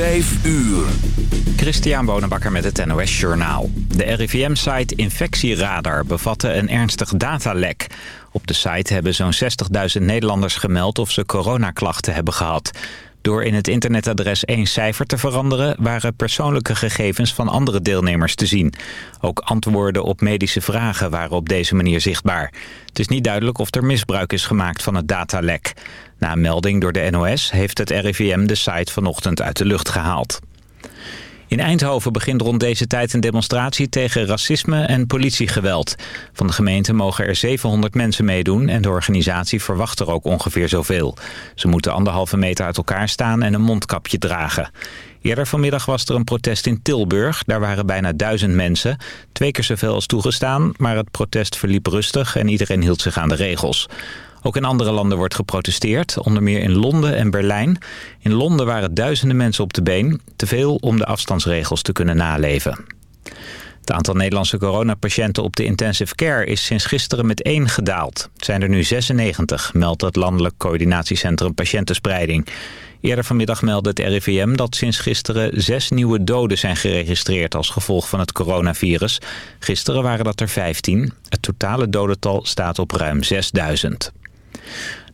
Vijf uur. Christian Bonenbakker met het NOS Journaal. De RIVM-site Infectieradar bevatte een ernstig datalek. Op de site hebben zo'n 60.000 Nederlanders gemeld of ze coronaklachten hebben gehad. Door in het internetadres één cijfer te veranderen... waren persoonlijke gegevens van andere deelnemers te zien. Ook antwoorden op medische vragen waren op deze manier zichtbaar. Het is niet duidelijk of er misbruik is gemaakt van het datalek. Na een melding door de NOS heeft het RIVM de site vanochtend uit de lucht gehaald. In Eindhoven begint rond deze tijd een demonstratie tegen racisme en politiegeweld. Van de gemeente mogen er 700 mensen meedoen en de organisatie verwacht er ook ongeveer zoveel. Ze moeten anderhalve meter uit elkaar staan en een mondkapje dragen. Eerder vanmiddag was er een protest in Tilburg. Daar waren bijna duizend mensen. Twee keer zoveel als toegestaan, maar het protest verliep rustig en iedereen hield zich aan de regels. Ook in andere landen wordt geprotesteerd, onder meer in Londen en Berlijn. In Londen waren duizenden mensen op de been, te veel om de afstandsregels te kunnen naleven. Het aantal Nederlandse coronapatiënten op de intensive care is sinds gisteren met één gedaald. Het zijn er nu 96, meldt het Landelijk Coördinatiecentrum Patiëntenspreiding. Eerder vanmiddag meldde het RIVM dat sinds gisteren zes nieuwe doden zijn geregistreerd als gevolg van het coronavirus. Gisteren waren dat er 15. Het totale dodental staat op ruim 6000.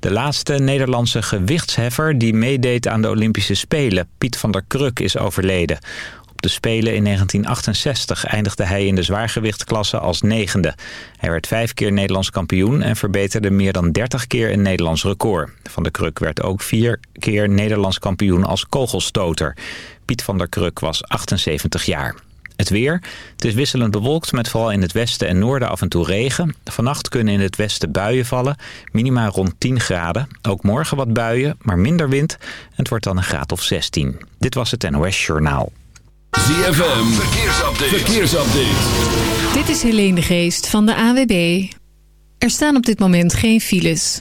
De laatste Nederlandse gewichtsheffer die meedeed aan de Olympische Spelen, Piet van der Kruk, is overleden. Op de Spelen in 1968 eindigde hij in de zwaargewichtklasse als negende. Hij werd vijf keer Nederlands kampioen en verbeterde meer dan 30 keer een Nederlands record. Van der Kruk werd ook vier keer Nederlands kampioen als kogelstoter. Piet van der Kruk was 78 jaar. Het weer. Het is wisselend bewolkt met vooral in het westen en noorden af en toe regen. Vannacht kunnen in het westen buien vallen. Minima rond 10 graden. Ook morgen wat buien, maar minder wind. Het wordt dan een graad of 16. Dit was het NOS Journaal. ZFM. Verkeersupdate. Verkeersupdate. Dit is Helene de Geest van de AWB. Er staan op dit moment geen files.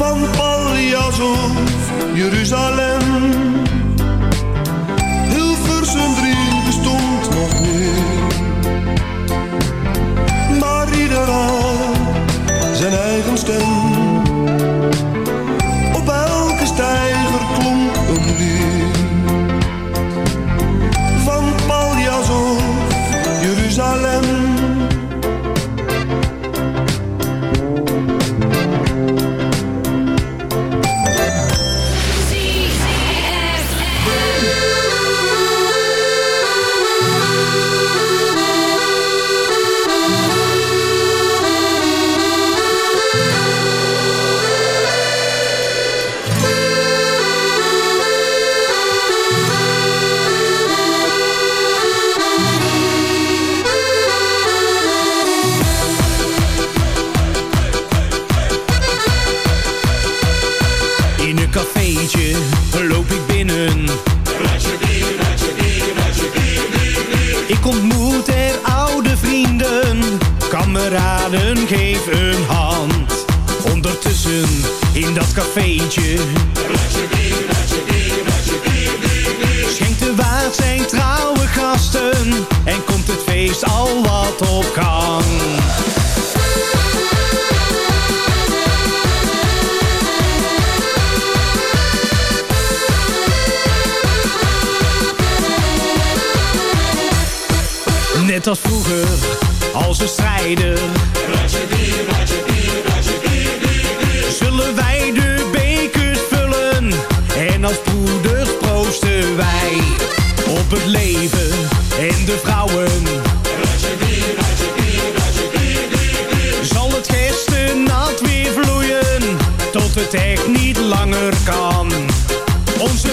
van Paljas of Jeruzalem. het echt niet langer kan. Onze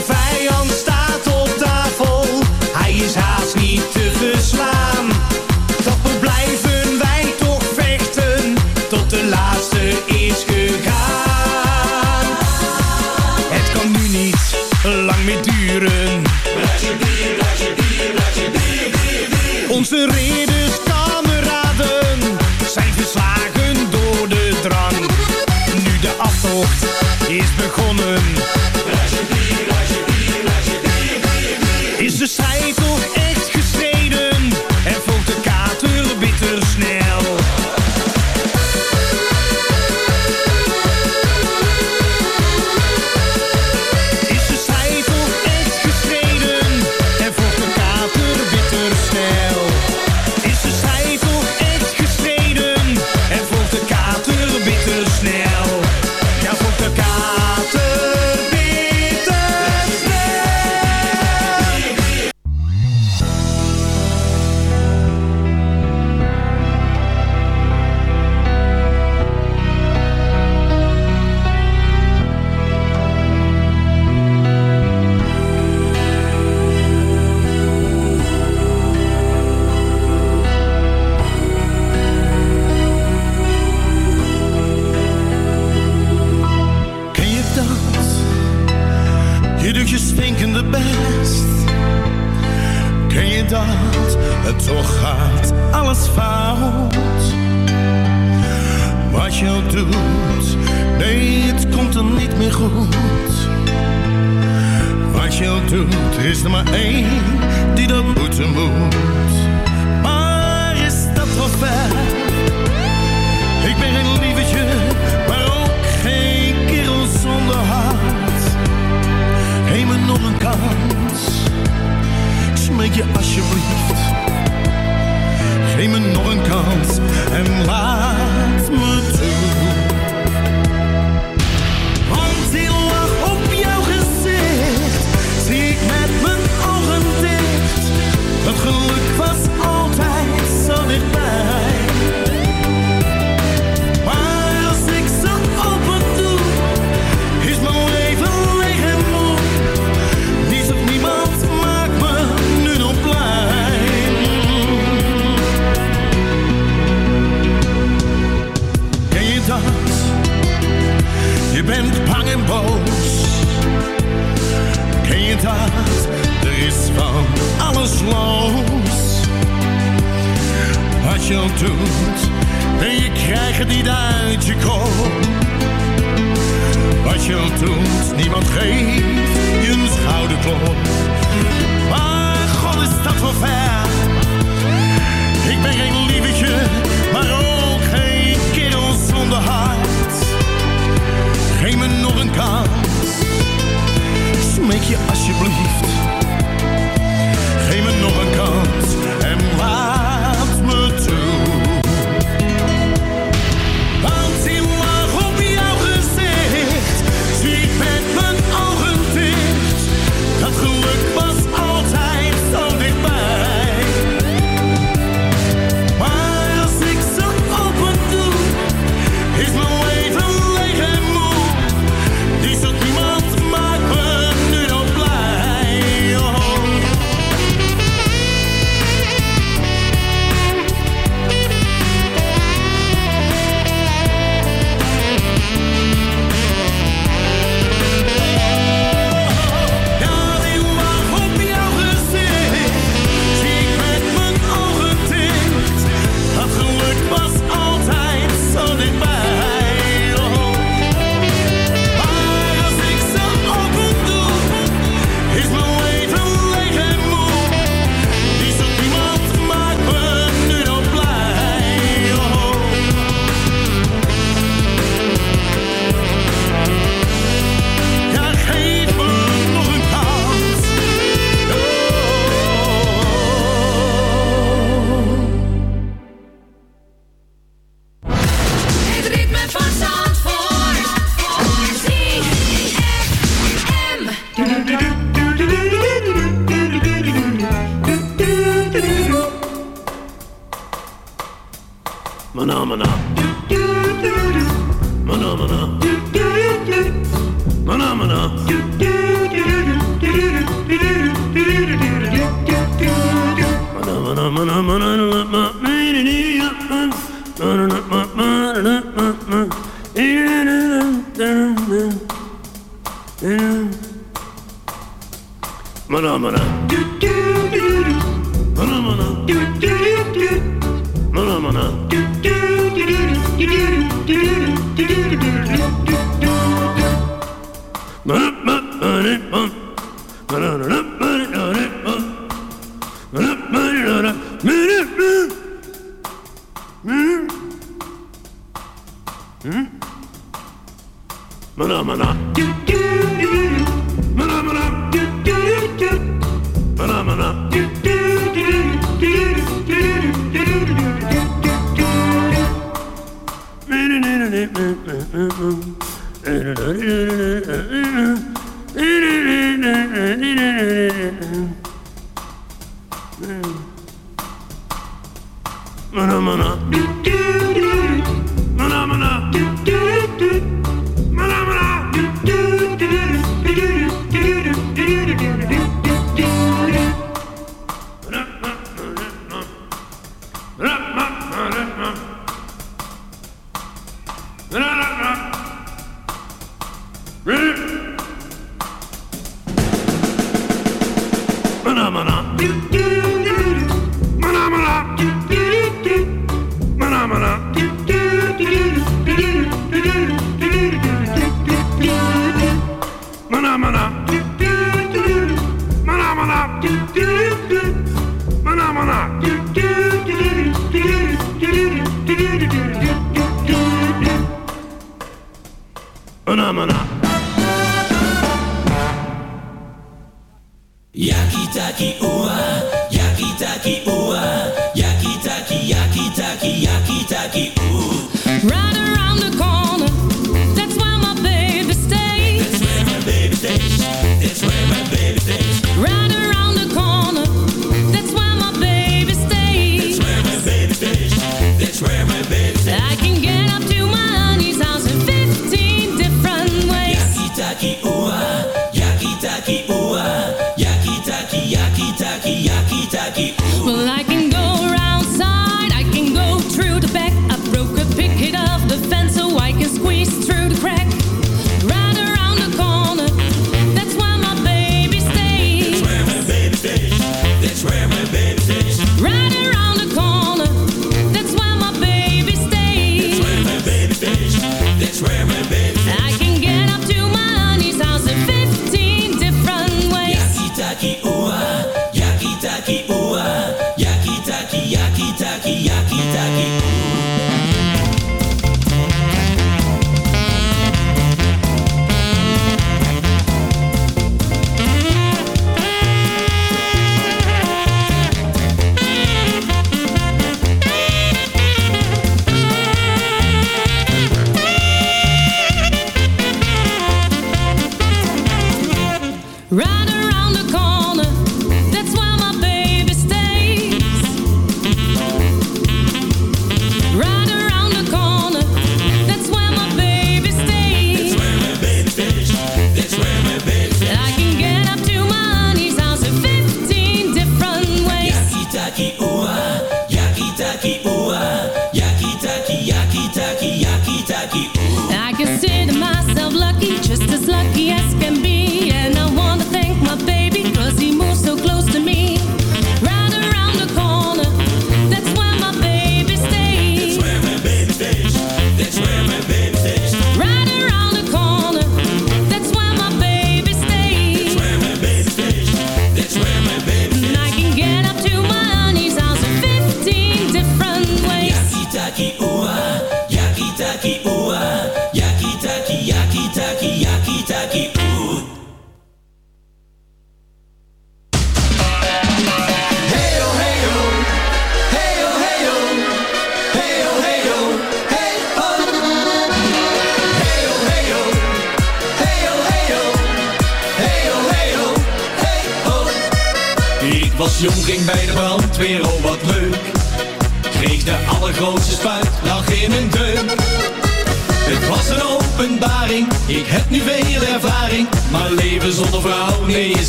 Ja.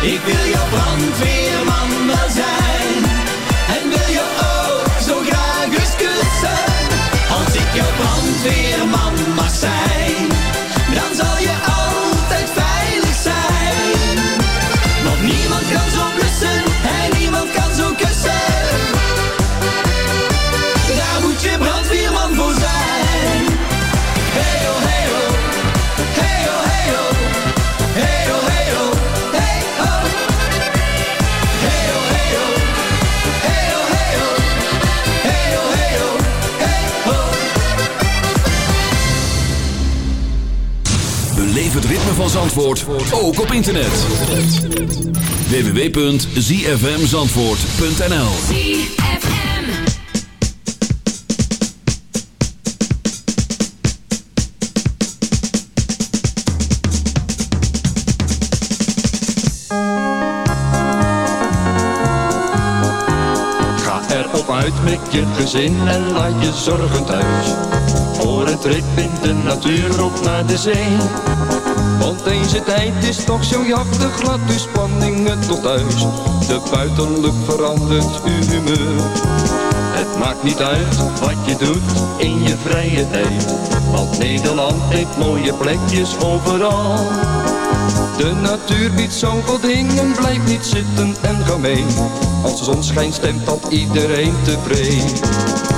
Ik wil jouw brandweerman wel zijn. En wil je ook zo graag eens kussen. Als ik jouw brandweerman mag Zandvoort ook op internet. www.zfmzandvoort.nl Ga erop uit met je gezin en laat je zorgen thuis. Voor een trip in de natuur op naar de zee. Want deze tijd is toch zo jachtig, laat uw spanningen tot thuis. De buitenlucht verandert uw humeur. Het maakt niet uit wat je doet in je vrije tijd. Want Nederland heeft mooie plekjes overal. De natuur biedt zoveel dingen, blijf niet zitten en ga mee. Als de zon schijnt stemt dat iedereen tevreden.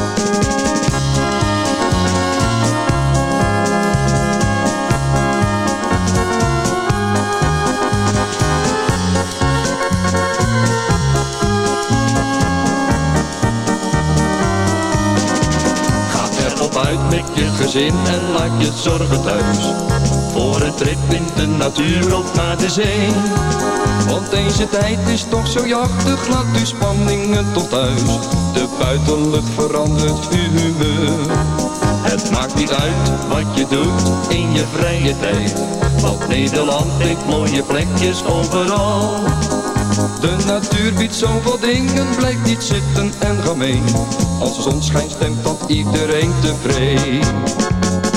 Gezin en laat je zorgen thuis. Voor een trip in de natuur of naar de zee. Want deze tijd is toch zo jachtig, laat uw spanningen tot thuis. De buitenlucht verandert uw humeur. Het maakt niet uit wat je doet in je vrije tijd. Want Nederland heeft mooie plekjes overal. De natuur biedt zoveel dingen, blijf niet zitten en ga mee. Als de zon schijnt stemt dat iedereen tevreden.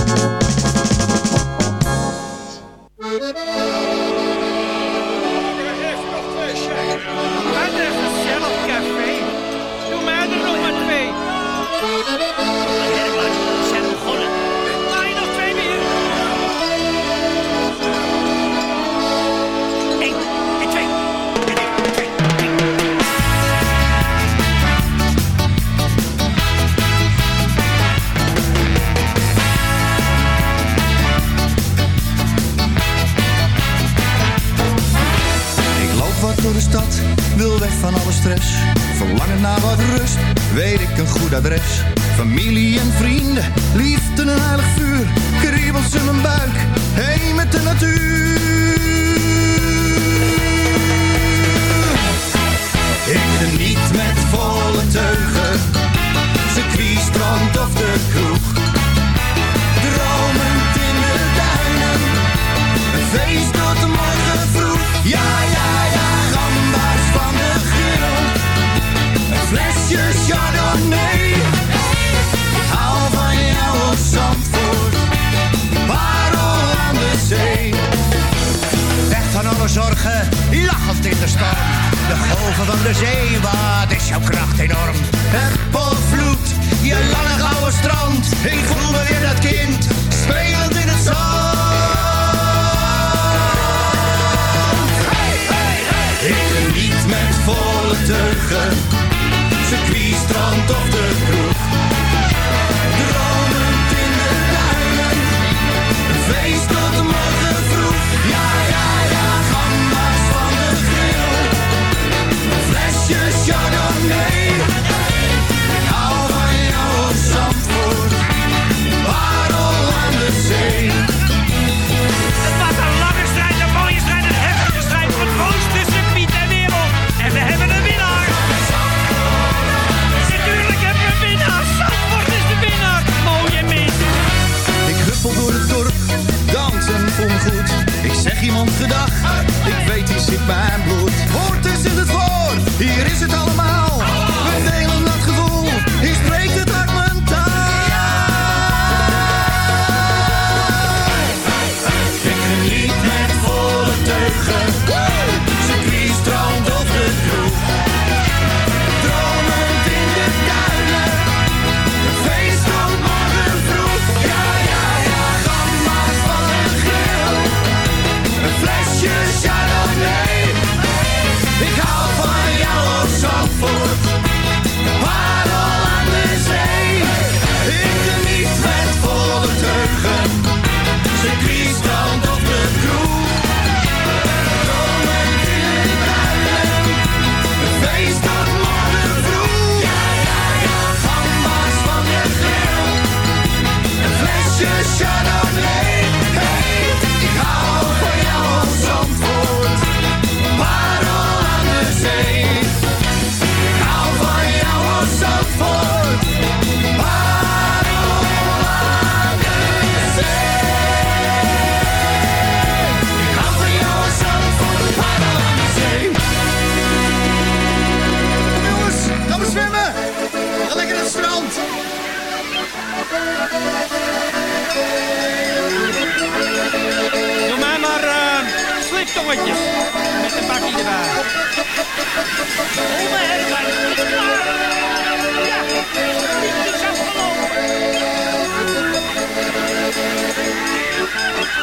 Met een bakje erbij. Oma Herman, het is klaar. Ja, het is afgelopen.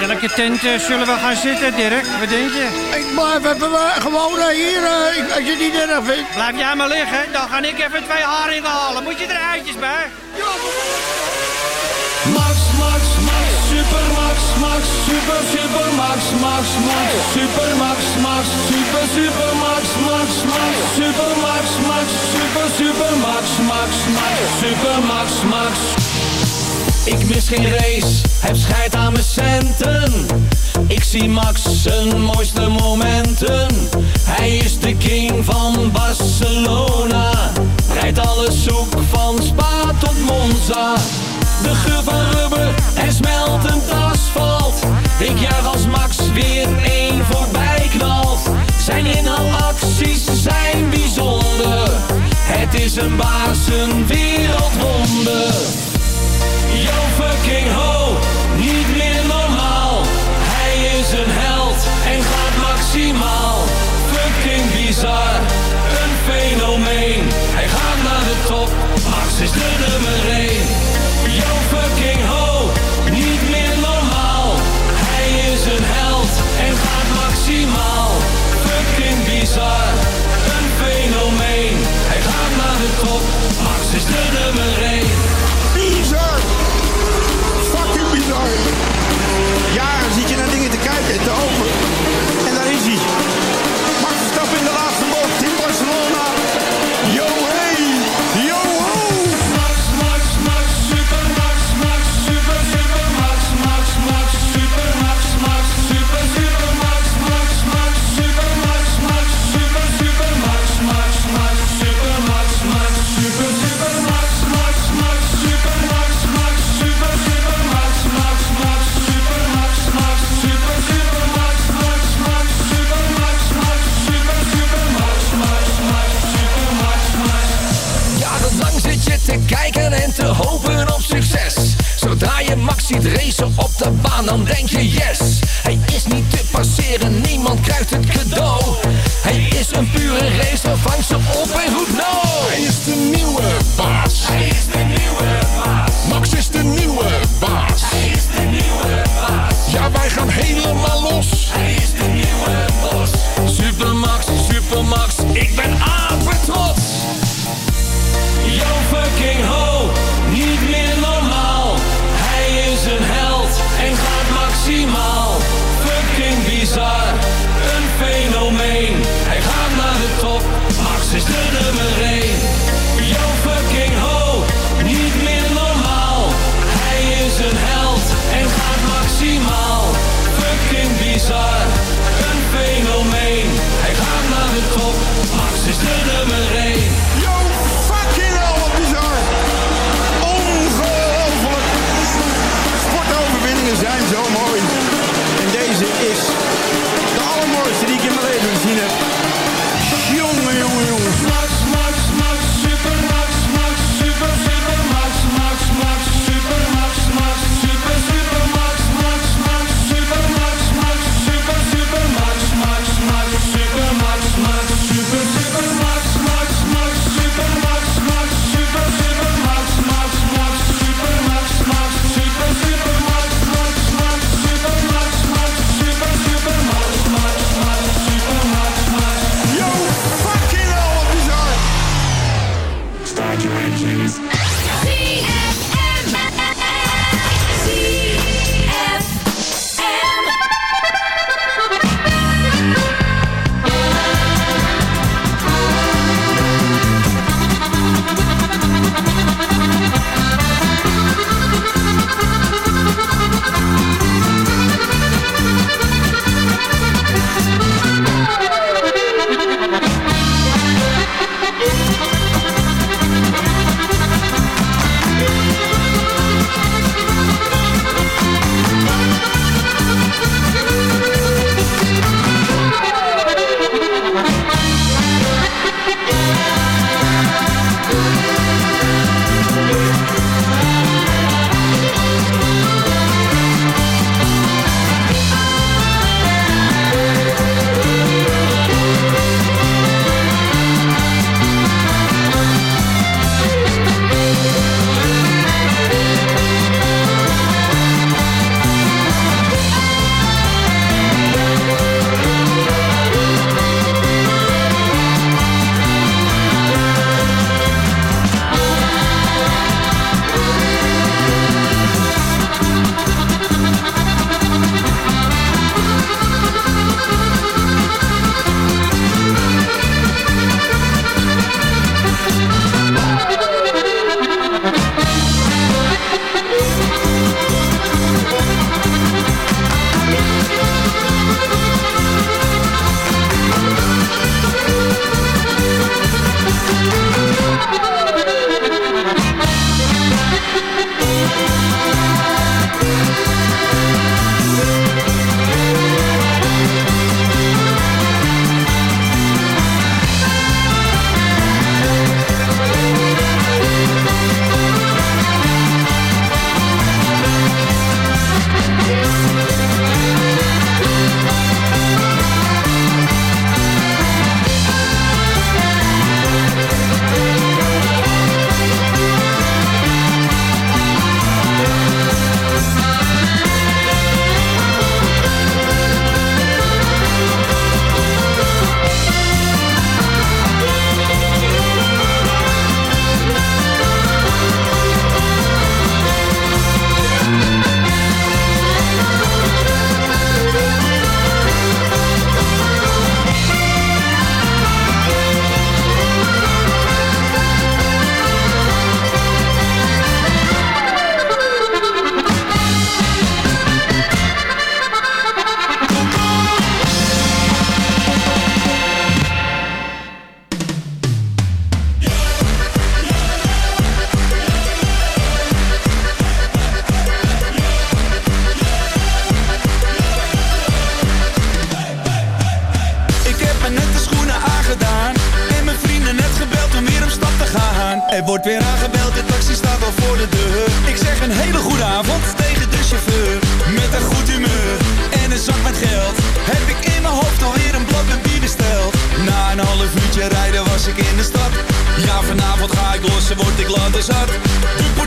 Welke tent eh, zullen we gaan zitten, Dirk? Wat denk je? Ik blijf even eh, gewoon eh, hier, als je het niet erg vindt. Blijf jij maar liggen, dan ga ik even twee haringen halen. Moet je er eitjes bij? Max, Max, super, Max, Max, Max, super Max, Max, super, super Max, Max, Max, super Max, Max, Max, Max, Max, Max. Ik mis geen race, heb scheid aan mijn centen. Ik zie Max zijn mooiste momenten. Hij is de king van Barcelona. Rijdt alles zoek van Spa tot Monza. De geur en smeltend asfalt. Ik juich als Max weer één voorbij knalt. Zijn inhaalacties zijn bijzonder. Het is een baas, een wereldwonder. Yo fucking ho, niet meer normaal. Hij is een held en gaat maximaal. Fucking bizar, een fenomeen. Hij gaat naar de top, Max is de nummer 1.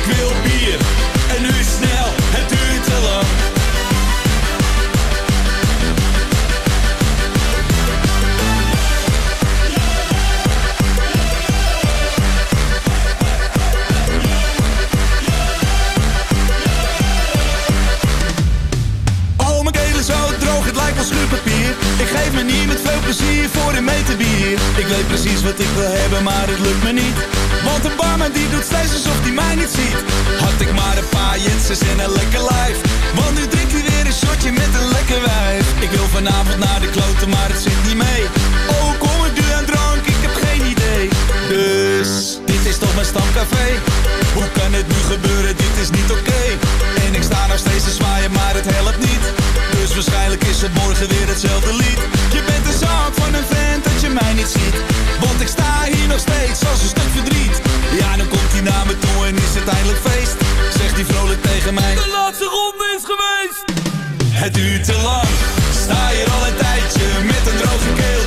ik wil bier Ik geef me niet met veel plezier voor een meter bier. Ik weet precies wat ik wil hebben, maar het lukt me niet. Want de barman die doet steeds alsof hij mij niet ziet. Had ik maar een paar jetsers en een lekker lijf. Want nu drinkt hij weer een shotje met een lekker wijf. Ik wil vanavond naar de kloten, maar het zit niet mee. Oh, kom ik nu aan drank, ik heb geen idee. Dus, dit is toch mijn stamcafé Hoe kan het nu gebeuren, dit is niet oké. En ik sta nog steeds te zwaaien, maar het helpt niet. Dus waarschijnlijk is het morgen weer hetzelfde lied. Je bent de zaak van een vent dat je mij niet ziet. Want ik sta hier nog steeds als een stuk verdriet. Ja, dan komt hij naar me toe en is het eindelijk feest. Zegt hij vrolijk tegen mij. De laatste ronde is geweest. Het duurt te lang. Sta hier al een tijdje met een droge keel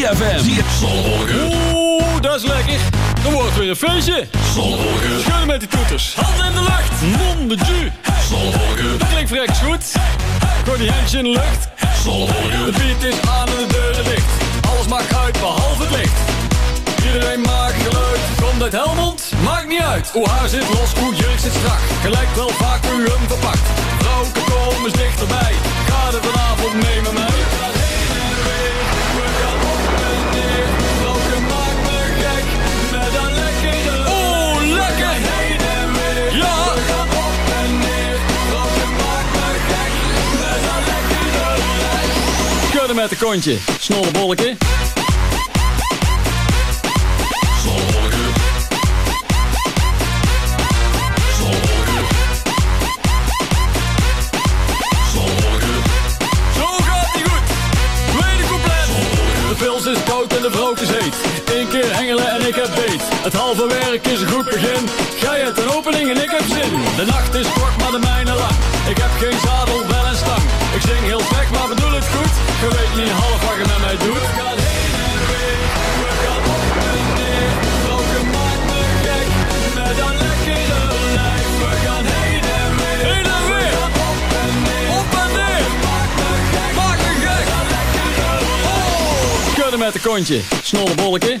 ZFM. ZFM. Oeh, dat is lekker. Er wordt weer een feestje. Schudden met die toeters. Handen in de lucht. Mon de ju. Dat klinkt vreks goed. Gooi die handjes in de lucht. De beat is aan en de deuren dicht. Alles maakt uit behalve het licht. Iedereen maakt geluid. Komt uit Helmond? Maakt niet uit. Hoe haar zit los, hoe jurk zit strak. Gelijk wel vaak u hem verpakt. Vrouwen kom eens dichterbij. Ga er vanavond mee met mij. Keer hengelen en ik heb beet. Het halve werk is een goed begin. Gij hebt een opening en ik heb zin. De nacht is kort, maar de mijne lang. Ik heb geen zadel, wel een stang. Ik zing heel slecht, maar het goed. Je weet niet half wat je met mij doet. We gaan heen en weer, we gaan op en neer. Roken maakt me gek, met een lekkere lijf. We gaan heen en weer, heen en weer. op en neer, op en neer. Maakt me gek, maakt me gek. Oh, met een kontje, snolle bolletje.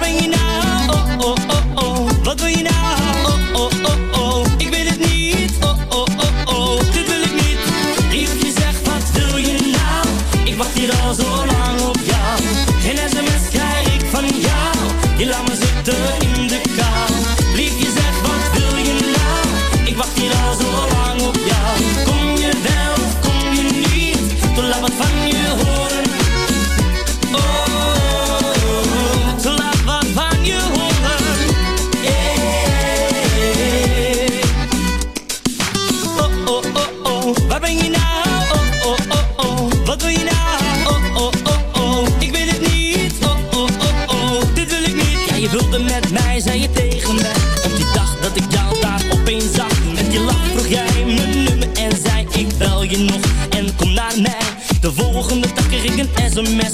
a mess.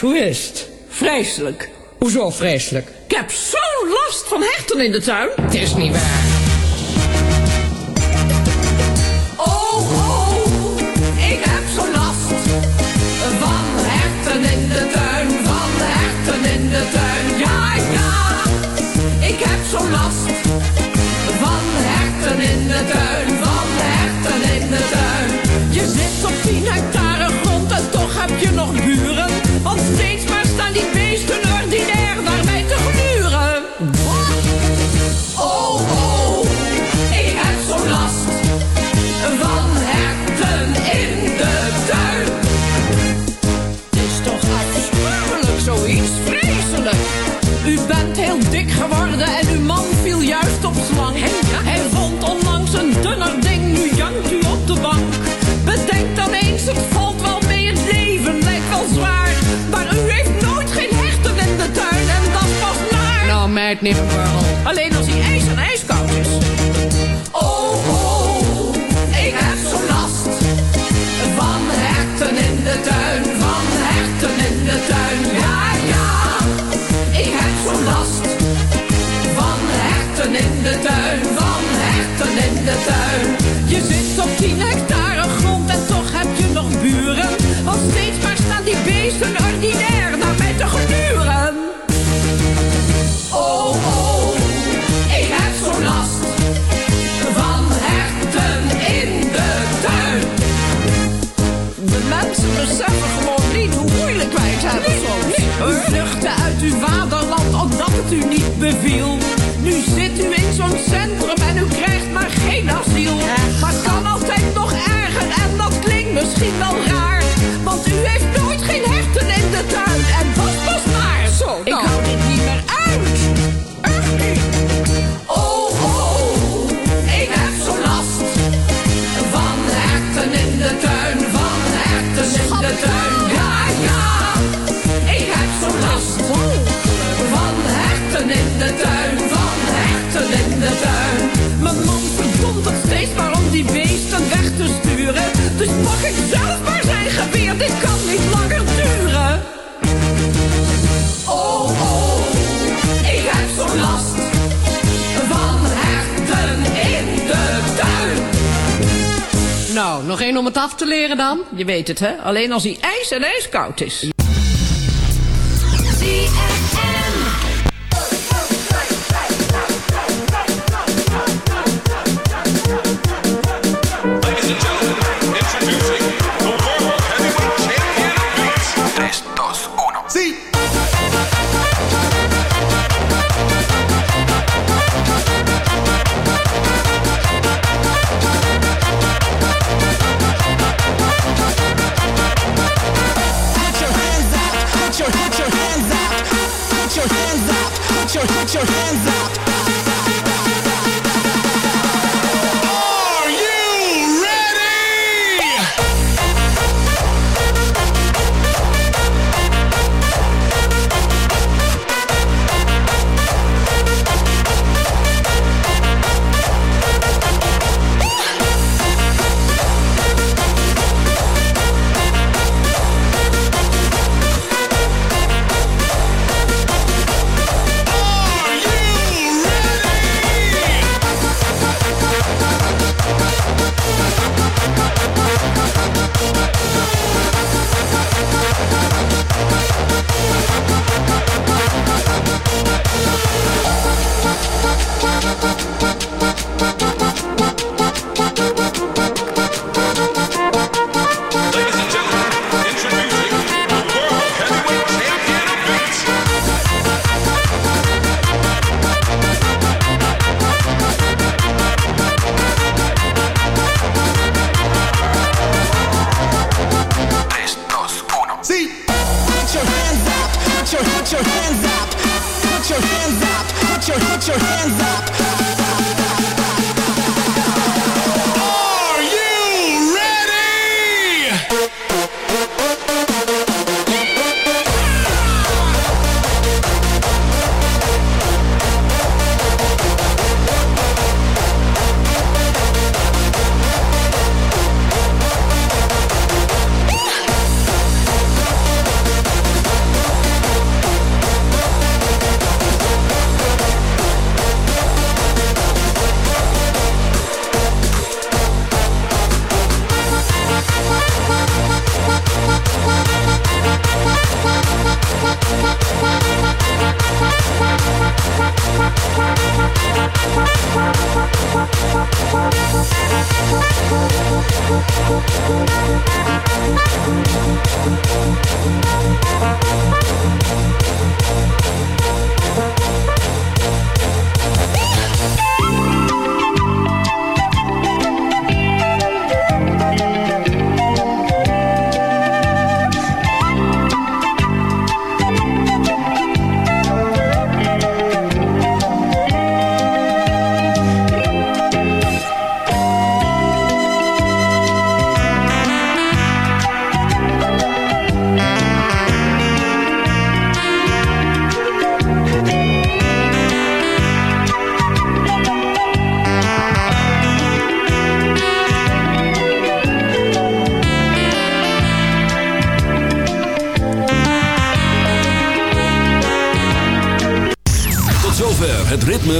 Hoe is het? Vreselijk. Hoezo vreselijk? Ik heb zo'n last van herten in de tuin. Het is niet waar. Oh, oh, ik heb zo'n last van herten in de tuin, van herten in de tuin. Ja, ja, ik heb zo'n last van herten in de tuin, van herten in de tuin. Je zit op Alleen als hij ijs en ijskoud is. Oh, oh, ik heb zo'n last van herten in de tuin, van herten in de tuin. Ja, ja, ik heb zo'n last van herten in de tuin, van herten in de tuin. Je zit op 10 hectare grond en toch heb je nog buren. Want steeds maar staan die beesten ordinair u niet beviel. Nu zit u in zo'n centrum en u krijgt maar geen asiel. Maar het kan altijd nog erger en dat klinkt misschien wel raar. Want u heeft nooit geen herten in de tuin en was maar. Zo, ik hou dit niet weg te sturen. Dus pak ik zelf maar zijn geweer, dit kan niet langer duren. Oh, oh, ik heb zo'n last van herten in de tuin. Nou, nog één om het af te leren dan? Je weet het, hè? Alleen als hij ijs en ijskoud is.